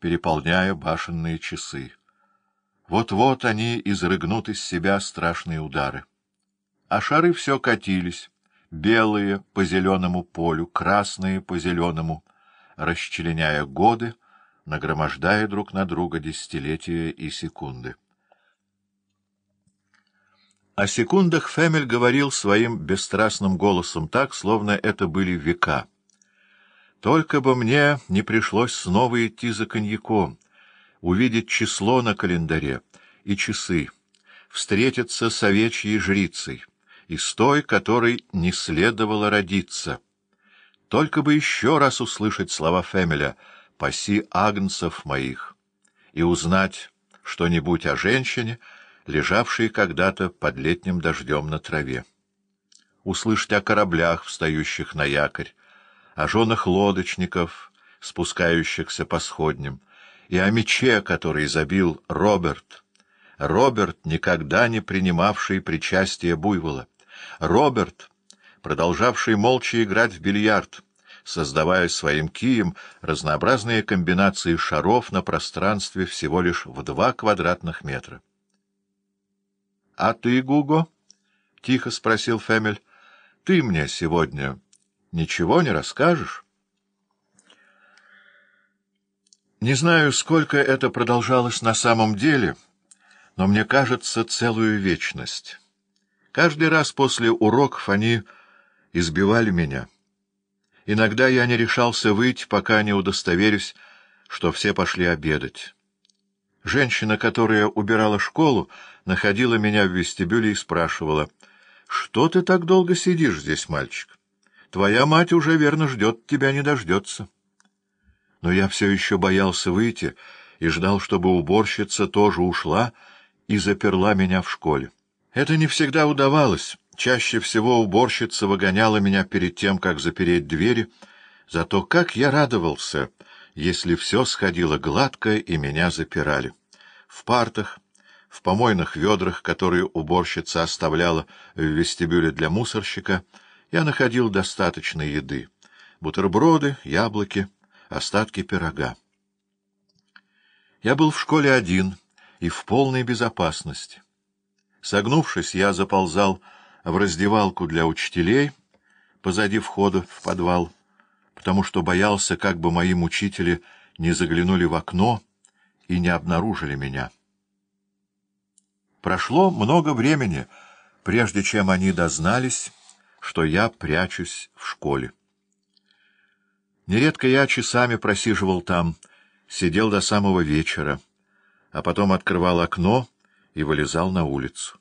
переполняя башенные часы. Вот-вот они изрыгнут из себя страшные удары. А шары все катились, белые по зеленому полю, красные по зеленому, расчленяя годы, нагромождая друг на друга десятилетия и секунды. О секундах Фемель говорил своим бесстрастным голосом так, словно это были века. Только бы мне не пришлось снова идти за коньяком, увидеть число на календаре и часы, встретиться с овечьей жрицей, и с той, которой не следовало родиться. Только бы еще раз услышать слова Фемеля «Паси агнцев моих» и узнать что-нибудь о женщине, лежавшей когда-то под летним дождем на траве. Услышать о кораблях, встающих на якорь, о женах лодочников, спускающихся по сходням, и о мече, который забил Роберт. Роберт, никогда не принимавший причастие буйвола. Роберт, продолжавший молча играть в бильярд, создавая своим кием разнообразные комбинации шаров на пространстве всего лишь в два квадратных метра. — А ты, Гуго? — тихо спросил Фемель. — Ты мне сегодня Ничего не расскажешь? Не знаю, сколько это продолжалось на самом деле, но мне кажется, целую вечность. Каждый раз после уроков они избивали меня. Иногда я не решался выйти, пока не удостоверюсь, что все пошли обедать. Женщина, которая убирала школу, находила меня в вестибюле и спрашивала, «Что ты так долго сидишь здесь, мальчик?» Твоя мать уже верно ждет, тебя не дождется. Но я все еще боялся выйти и ждал, чтобы уборщица тоже ушла и заперла меня в школе. Это не всегда удавалось. Чаще всего уборщица выгоняла меня перед тем, как запереть двери. Зато как я радовался, если все сходило гладко и меня запирали. В партах, в помойных ведрах, которые уборщица оставляла в вестибюле для мусорщика — я находил достаточно еды. Бутерброды, яблоки, остатки пирога. Я был в школе один и в полной безопасности. Согнувшись, я заползал в раздевалку для учителей позади входа в подвал, потому что боялся, как бы мои мучители не заглянули в окно и не обнаружили меня. Прошло много времени, прежде чем они дознались что я прячусь в школе. Нередко я часами просиживал там, сидел до самого вечера, а потом открывал окно и вылезал на улицу.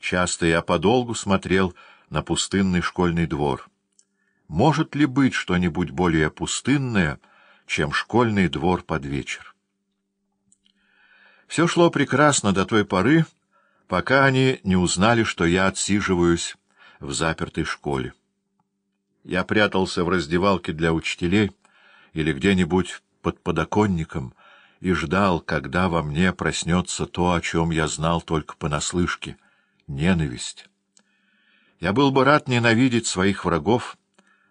Часто я подолгу смотрел на пустынный школьный двор. Может ли быть что-нибудь более пустынное, чем школьный двор под вечер? Все шло прекрасно до той поры, пока они не узнали, что я отсиживаюсь в запертой школе. Я прятался в раздевалке для учителей или где-нибудь под подоконником и ждал, когда во мне проснется то, о чем я знал только понаслышке — ненависть. Я был бы рад ненавидеть своих врагов,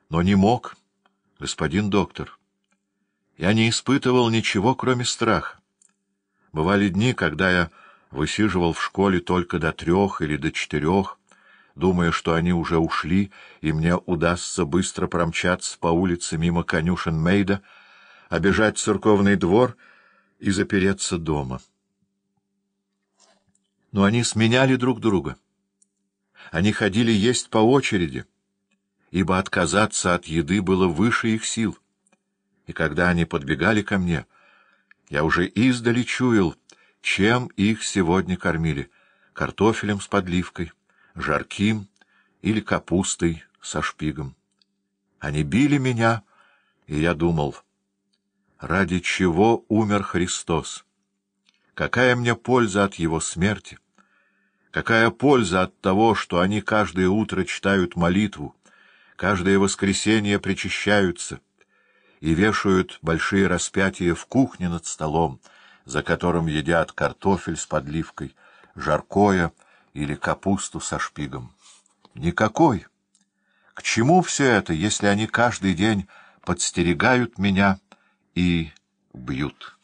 но не мог, господин доктор. Я не испытывал ничего, кроме страха. Бывали дни, когда я высиживал в школе только до трех или до четырех, думая, что они уже ушли, и мне удастся быстро промчаться по улице мимо конюшен Мейда, обежать церковный двор и запереться дома. Но они сменяли друг друга. Они ходили есть по очереди, ибо отказаться от еды было выше их сил. И когда они подбегали ко мне, я уже издали чуял, чем их сегодня кормили — картофелем с подливкой — жарким или капустой со шпигом. Они били меня, и я думал, ради чего умер Христос? Какая мне польза от его смерти? Какая польза от того, что они каждое утро читают молитву, каждое воскресенье причащаются и вешают большие распятия в кухне над столом, за которым едят картофель с подливкой, жаркое — или капусту со шпигом. Никакой. К чему все это, если они каждый день подстерегают меня и бьют.